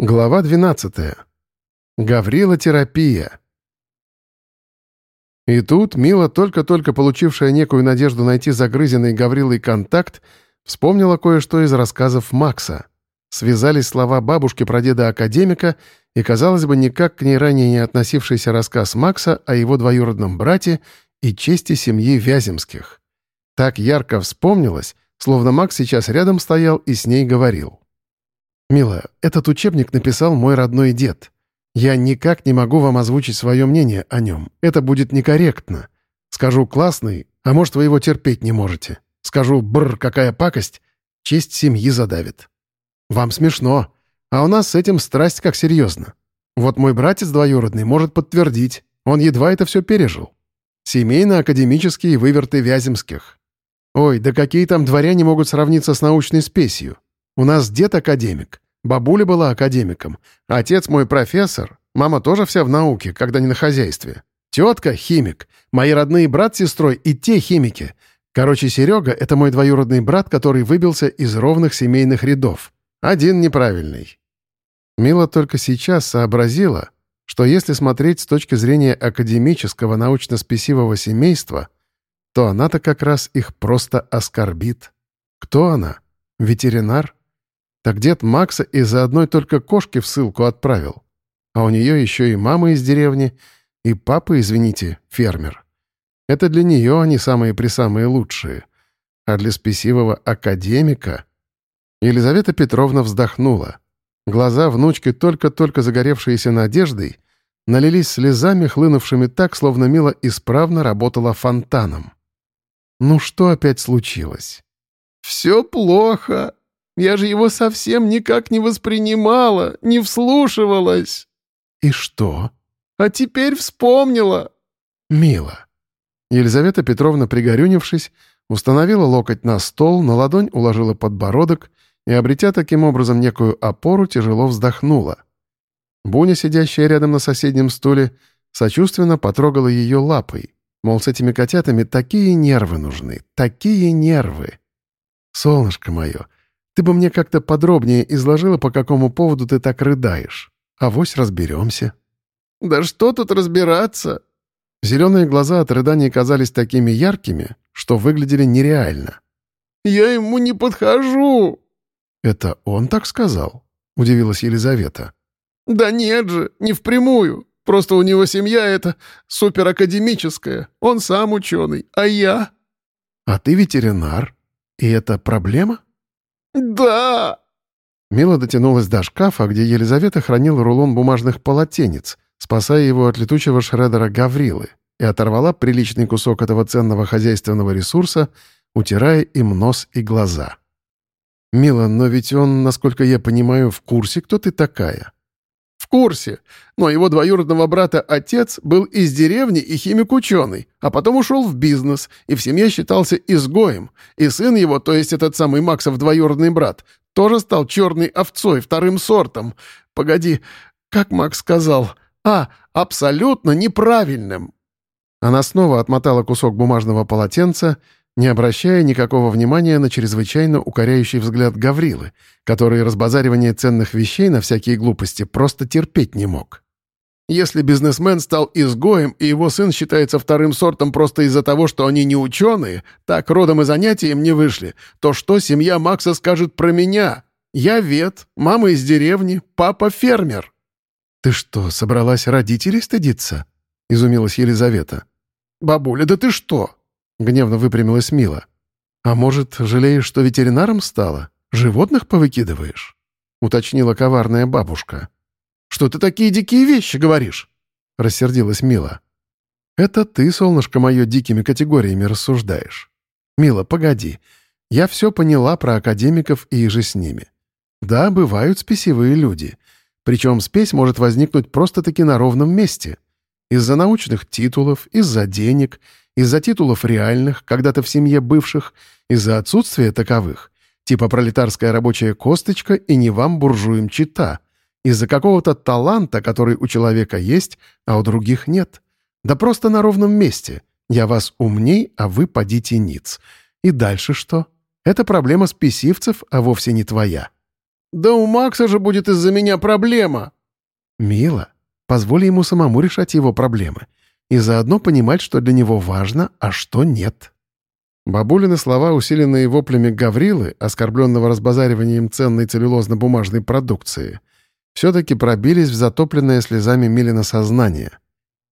Глава 12. Гаврилотерапия. И тут Мила, только-только получившая некую надежду найти загрызенный Гаврилой контакт, вспомнила кое-что из рассказов Макса. Связались слова бабушки про деда-академика и, казалось бы, никак к ней ранее не относившийся рассказ Макса о его двоюродном брате и чести семьи Вяземских. Так ярко вспомнилось, словно Макс сейчас рядом стоял и с ней говорил. «Мила, этот учебник написал мой родной дед. Я никак не могу вам озвучить свое мнение о нем. Это будет некорректно. Скажу «классный», а может, вы его терпеть не можете. Скажу «бррр, какая пакость», честь семьи задавит. Вам смешно, а у нас с этим страсть как серьезно. Вот мой братец двоюродный может подтвердить, он едва это все пережил. Семейно-академические выверты Вяземских. Ой, да какие там дворяне могут сравниться с научной спесью? У нас дед академик, бабуля была академиком, отец мой профессор, мама тоже вся в науке, когда не на хозяйстве. Тетка — химик, мои родные брат с сестрой и те химики. Короче, Серега — это мой двоюродный брат, который выбился из ровных семейных рядов. Один неправильный. Мила только сейчас сообразила, что если смотреть с точки зрения академического научно-спесивого семейства, то она-то как раз их просто оскорбит. Кто она? Ветеринар? Так дед Макса из-за одной только кошки в ссылку отправил. А у нее еще и мама из деревни, и папа, извините, фермер. Это для нее они самые-присамые лучшие. А для спесивого академика... Елизавета Петровна вздохнула. Глаза внучки, только-только загоревшиеся надеждой, налились слезами, хлынувшими так, словно Мила исправно работала фонтаном. Ну что опять случилось? «Все плохо», я же его совсем никак не воспринимала, не вслушивалась». «И что?» «А теперь вспомнила». «Мило». Елизавета Петровна, пригорюнившись, установила локоть на стол, на ладонь уложила подбородок и, обретя таким образом некую опору, тяжело вздохнула. Буня, сидящая рядом на соседнем стуле, сочувственно потрогала ее лапой. Мол, с этими котятами такие нервы нужны, такие нервы. «Солнышко мое, ты бы мне как-то подробнее изложила, по какому поводу ты так рыдаешь. Авось разберемся». «Да что тут разбираться?» Зеленые глаза от рыданий казались такими яркими, что выглядели нереально. «Я ему не подхожу!» «Это он так сказал?» — удивилась Елизавета. «Да нет же, не впрямую. Просто у него семья эта суперакадемическая. Он сам ученый, а я...» «А ты ветеринар. И это проблема?» «Да!» Мила дотянулась до шкафа, где Елизавета хранила рулон бумажных полотенец, спасая его от летучего шредера Гаврилы, и оторвала приличный кусок этого ценного хозяйственного ресурса, утирая им нос и глаза. «Мила, но ведь он, насколько я понимаю, в курсе, кто ты такая?» «В курсе. Но его двоюродного брата отец был из деревни и химик-ученый, а потом ушел в бизнес, и в семье считался изгоем. И сын его, то есть этот самый Максов двоюродный брат, тоже стал черной овцой, вторым сортом. Погоди, как Макс сказал? А, абсолютно неправильным». Она снова отмотала кусок бумажного полотенца не обращая никакого внимания на чрезвычайно укоряющий взгляд Гаврилы, который разбазаривание ценных вещей на всякие глупости просто терпеть не мог. Если бизнесмен стал изгоем, и его сын считается вторым сортом просто из-за того, что они не ученые, так родом и занятием не вышли, то что семья Макса скажет про меня? Я вет, мама из деревни, папа фермер. «Ты что, собралась родителей стыдиться?» — изумилась Елизавета. «Бабуля, да ты что? Гневно выпрямилась Мила. «А может, жалеешь, что ветеринаром стала? Животных повыкидываешь?» Уточнила коварная бабушка. «Что ты такие дикие вещи говоришь?» Рассердилась Мила. «Это ты, солнышко мое, дикими категориями рассуждаешь. Мила, погоди. Я все поняла про академиков и же с ними. Да, бывают спесивые люди. Причем спесь может возникнуть просто-таки на ровном месте. Из-за научных титулов, из-за денег — из-за титулов реальных, когда-то в семье бывших, из-за отсутствия таковых, типа пролетарская рабочая косточка и не вам буржуем чита, из-за какого-то таланта, который у человека есть, а у других нет. Да просто на ровном месте. Я вас умней, а вы подите ниц. И дальше что? Это проблема спесивцев, а вовсе не твоя. Да у Макса же будет из-за меня проблема!» «Мила, позволь ему самому решать его проблемы и заодно понимать, что для него важно, а что нет». Бабулины слова, усиленные воплями Гаврилы, оскорбленного разбазариванием ценной целлюлозно-бумажной продукции, все-таки пробились в затопленное слезами Милина сознание.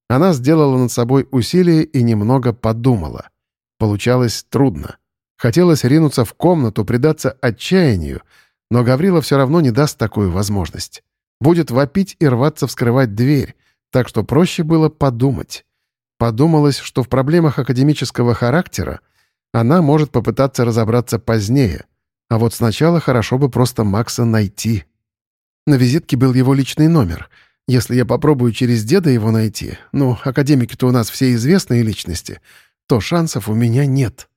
Она сделала над собой усилие и немного подумала. Получалось трудно. Хотелось ринуться в комнату, предаться отчаянию, но Гаврила все равно не даст такую возможность. Будет вопить и рваться вскрывать дверь, так что проще было подумать. Подумалось, что в проблемах академического характера она может попытаться разобраться позднее, а вот сначала хорошо бы просто Макса найти. На визитке был его личный номер. Если я попробую через деда его найти, ну, академики-то у нас все известные личности, то шансов у меня нет.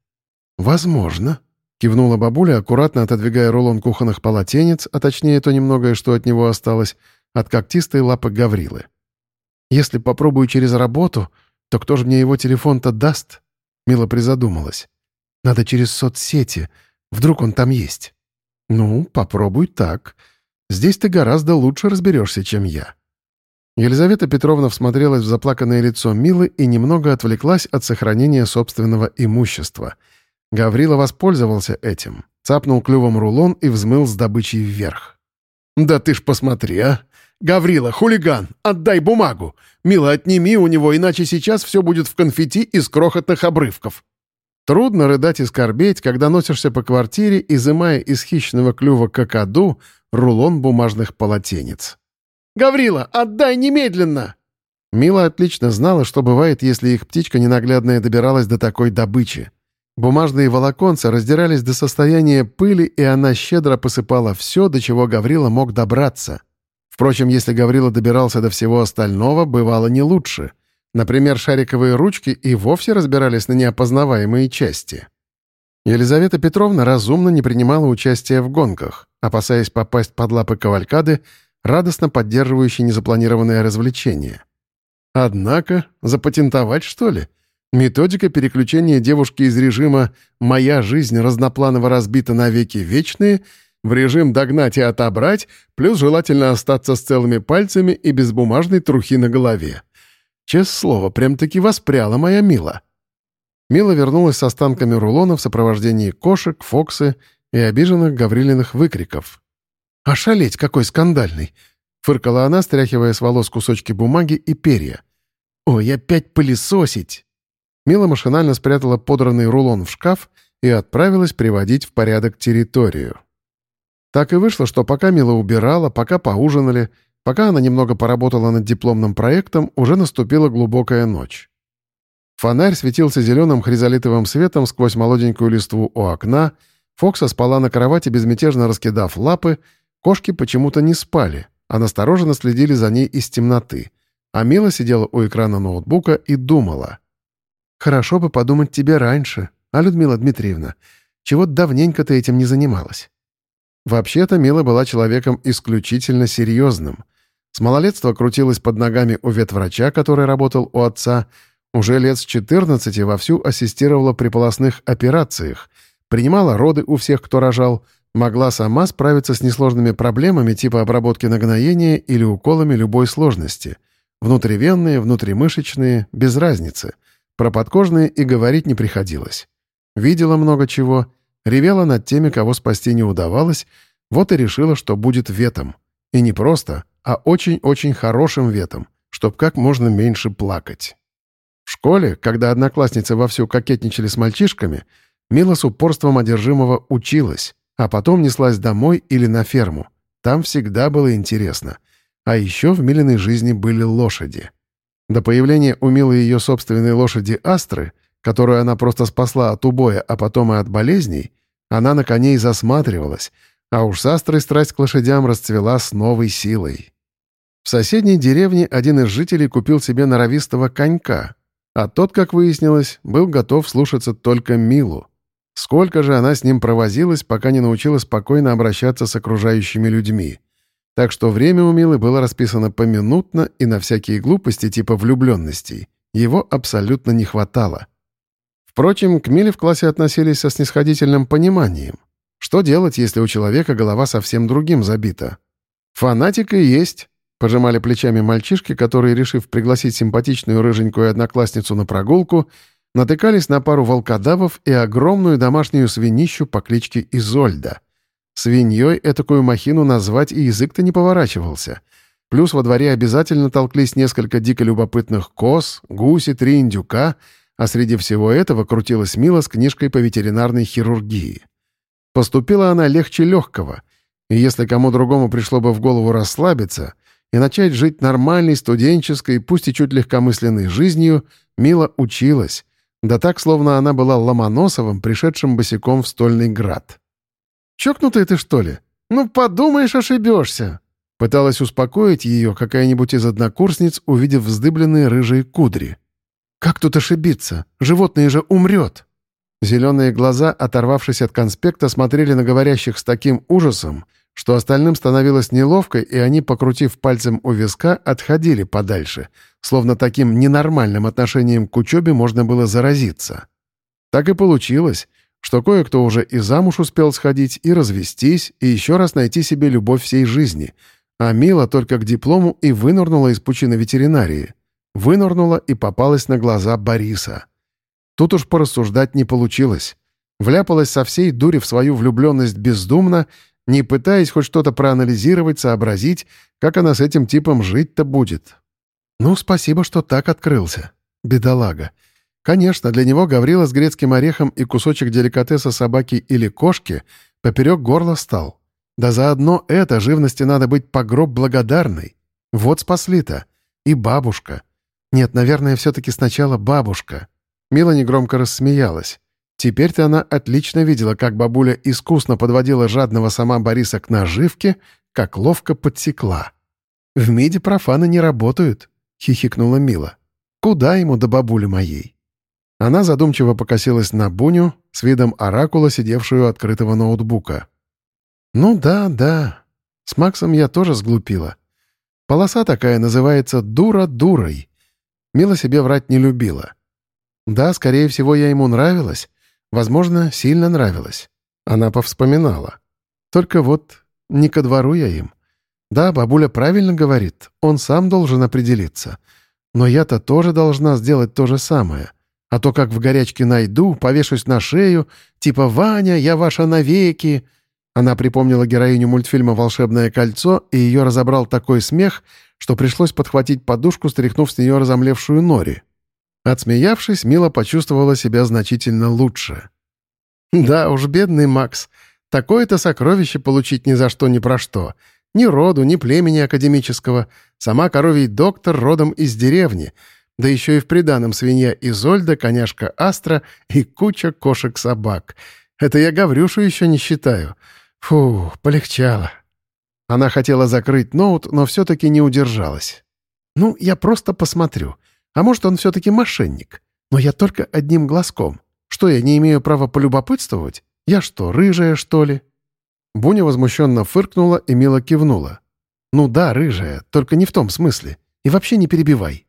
«Возможно», — кивнула бабуля, аккуратно отодвигая рулон кухонных полотенец, а точнее то немногое, что от него осталось, от когтистой лапы Гаврилы. «Если попробую через работу, то кто же мне его телефон-то даст?» Мила призадумалась. Надо через соцсети. Вдруг он там есть. Ну, попробуй так. Здесь ты гораздо лучше разберешься, чем я. Елизавета Петровна всмотрелась в заплаканное лицо Милы и немного отвлеклась от сохранения собственного имущества. Гаврила воспользовался этим, цапнул клювом рулон и взмыл с добычей вверх. «Да ты ж посмотри, а! Гаврила, хулиган, отдай бумагу! Мила, отними у него, иначе сейчас все будет в конфетти из крохотных обрывков!» Трудно рыдать и скорбеть, когда носишься по квартире, изымая из хищного клюва какаду рулон бумажных полотенец. «Гаврила, отдай немедленно!» Мила отлично знала, что бывает, если их птичка ненаглядная добиралась до такой добычи. Бумажные волоконца раздирались до состояния пыли, и она щедро посыпала все, до чего Гаврила мог добраться. Впрочем, если Гаврила добирался до всего остального, бывало не лучше — Например, шариковые ручки и вовсе разбирались на неопознаваемые части. Елизавета Петровна разумно не принимала участия в гонках, опасаясь попасть под лапы кавалькады, радостно поддерживающей незапланированное развлечение. Однако, запатентовать, что ли? Методика переключения девушки из режима «моя жизнь разнопланово разбита на веки вечные» в режим «догнать и отобрать», плюс желательно остаться с целыми пальцами и без бумажной трухи на голове. Честное слово, прям-таки воспряла моя Мила. Мила вернулась с останками рулона в сопровождении кошек, фоксы и обиженных Гаврилиных выкриков. «Ошалеть, какой скандальный!» — фыркала она, стряхивая с волос кусочки бумаги и перья. «Ой, опять пылесосить!» Мила машинально спрятала подранный рулон в шкаф и отправилась приводить в порядок территорию. Так и вышло, что пока Мила убирала, пока поужинали — Пока она немного поработала над дипломным проектом, уже наступила глубокая ночь. Фонарь светился зеленым хризолитовым светом сквозь молоденькую листву у окна, Фокса спала на кровати, безмятежно раскидав лапы, кошки почему-то не спали, а настороженно следили за ней из темноты, а Мила сидела у экрана ноутбука и думала. «Хорошо бы подумать тебе раньше, а, Людмила Дмитриевна, чего давненько ты этим не занималась». Вообще-то Мила была человеком исключительно серьезным — с малолетства крутилась под ногами у ветврача, который работал у отца, уже лет с 14 вовсю ассистировала при полостных операциях, принимала роды у всех, кто рожал, могла сама справиться с несложными проблемами типа обработки нагноения или уколами любой сложности. Внутривенные, внутримышечные, без разницы. Про подкожные и говорить не приходилось. Видела много чего, ревела над теми, кого спасти не удавалось, вот и решила, что будет ветом. И не просто, а очень-очень хорошим ветом, чтоб как можно меньше плакать. В школе, когда одноклассницы вовсю кокетничали с мальчишками, Мила с упорством одержимого училась, а потом неслась домой или на ферму. Там всегда было интересно. А еще в Милиной жизни были лошади. До появления у Милы ее собственной лошади Астры, которую она просто спасла от убоя, а потом и от болезней, она на коней засматривалась, а уж с Астрой страсть к лошадям расцвела с новой силой. В соседней деревне один из жителей купил себе норовистого конька, а тот, как выяснилось, был готов слушаться только Милу. Сколько же она с ним провозилась, пока не научилась спокойно обращаться с окружающими людьми. Так что время у Милы было расписано поминутно и на всякие глупости типа влюбленностей. Его абсолютно не хватало. Впрочем, к Миле в классе относились со снисходительным пониманием. Что делать, если у человека голова совсем другим забита? Фанатика и есть. Пожимали плечами мальчишки, которые, решив пригласить симпатичную рыженькую одноклассницу на прогулку, натыкались на пару волкодавов и огромную домашнюю свинищу по кличке Изольда. Свиньей этакую махину назвать и язык-то не поворачивался. Плюс во дворе обязательно толклись несколько дико любопытных коз, гуси, три индюка, а среди всего этого крутилась Мила с книжкой по ветеринарной хирургии. Поступила она легче легкого, и если кому другому пришло бы в голову расслабиться и начать жить нормальной, студенческой, пусть и чуть легкомысленной жизнью, Мила училась, да так, словно она была Ломоносовым, пришедшим босиком в Стольный Град. «Чокнутая ты, что ли? Ну, подумаешь, ошибешься!» Пыталась успокоить ее какая-нибудь из однокурсниц, увидев вздыбленные рыжие кудри. «Как тут ошибиться? Животное же умрет!» Зеленые глаза, оторвавшись от конспекта, смотрели на говорящих с таким ужасом, что остальным становилось неловко, и они, покрутив пальцем у виска, отходили подальше, словно таким ненормальным отношением к учебе можно было заразиться. Так и получилось, что кое-кто уже и замуж успел сходить, и развестись, и еще раз найти себе любовь всей жизни, а Мила только к диплому и вынырнула из пучины ветеринарии. Вынырнула и попалась на глаза Бориса. Тут уж порассуждать не получилось. Вляпалась со всей дури в свою влюбленность бездумно не пытаясь хоть что-то проанализировать, сообразить, как она с этим типом жить-то будет. Ну, спасибо, что так открылся. Бедолага. Конечно, для него Гаврила с грецким орехом и кусочек деликатеса собаки или кошки поперек горла стал. Да заодно это живности надо быть по гроб благодарной. Вот спасли-то. И бабушка. Нет, наверное, все-таки сначала бабушка. Мила негромко рассмеялась. Теперь-то она отлично видела, как бабуля искусно подводила жадного сама Бориса к наживке, как ловко подсекла. «В МИДе профаны не работают», — хихикнула Мила. «Куда ему до бабули моей?» Она задумчиво покосилась на Буню с видом оракула, сидевшую у открытого ноутбука. «Ну да, да. С Максом я тоже сглупила. Полоса такая называется «дура дурой». Мила себе врать не любила. Да, скорее всего, я ему нравилась, Возможно, сильно нравилось. Она повспоминала. Только вот не ко двору я им. Да, бабуля правильно говорит, он сам должен определиться. Но я-то тоже должна сделать то же самое. А то как в горячке найду, повешусь на шею, типа «Ваня, я ваша навеки». Она припомнила героиню мультфильма «Волшебное кольцо», и ее разобрал такой смех, что пришлось подхватить подушку, стряхнув с нее разомлевшую нори. Отсмеявшись, Мила почувствовала себя значительно лучше. «Да уж, бедный Макс. Такое-то сокровище получить ни за что ни про что. Ни роду, ни племени академического. Сама коровий доктор родом из деревни. Да еще и в приданом свинья Изольда, коняшка Астра и куча кошек-собак. Это я Гаврюшу еще не считаю. Фу, полегчало». Она хотела закрыть ноут, но все-таки не удержалась. «Ну, я просто посмотрю. А может, он все-таки мошенник? Но я только одним глазком. Что, я не имею права полюбопытствовать? Я что, рыжая, что ли?» Буня возмущенно фыркнула и мило кивнула. «Ну да, рыжая, только не в том смысле. И вообще не перебивай».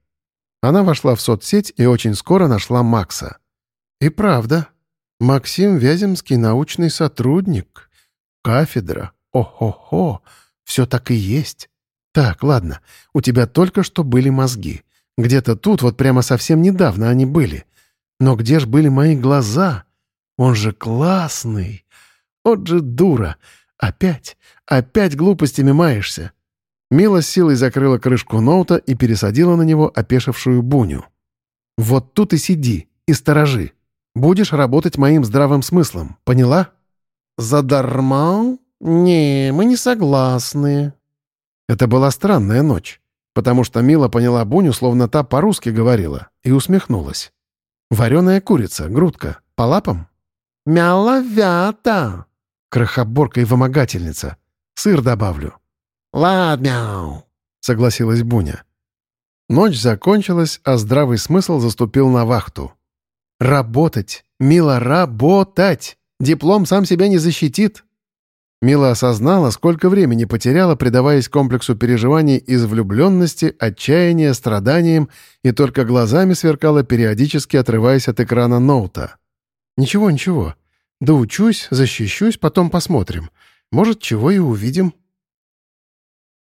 Она вошла в соцсеть и очень скоро нашла Макса. «И правда. Максим Вяземский научный сотрудник. Кафедра. О-хо-хо. Все так и есть. Так, ладно, у тебя только что были мозги. Где-то тут вот прямо совсем недавно они были. Но где ж были мои глаза? Он же классный. Вот же дура. Опять, опять глупостями маешься. Мила с силой закрыла крышку ноута и пересадила на него опешившую Буню. «Вот тут и сиди, и сторожи. Будешь работать моим здравым смыслом, поняла?» «Задарма? Не, мы не согласны». Это была странная ночь потому что Мила поняла Буню, словно та по-русски говорила, и усмехнулась. «Вареная курица, грудка, по лапам?» «Мяловята!» Крохоборка и вымогательница. «Сыр добавлю». «Ладно, согласилась Буня. Ночь закончилась, а здравый смысл заступил на вахту. «Работать! Мила, работать! Диплом сам себя не защитит!» Мила осознала, сколько времени потеряла, предаваясь комплексу переживаний из влюбленности, отчаяния, страданиям, и только глазами сверкала, периодически отрываясь от экрана ноута. «Ничего, ничего. Доучусь, защищусь, потом посмотрим. Может, чего и увидим».